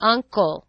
uncle.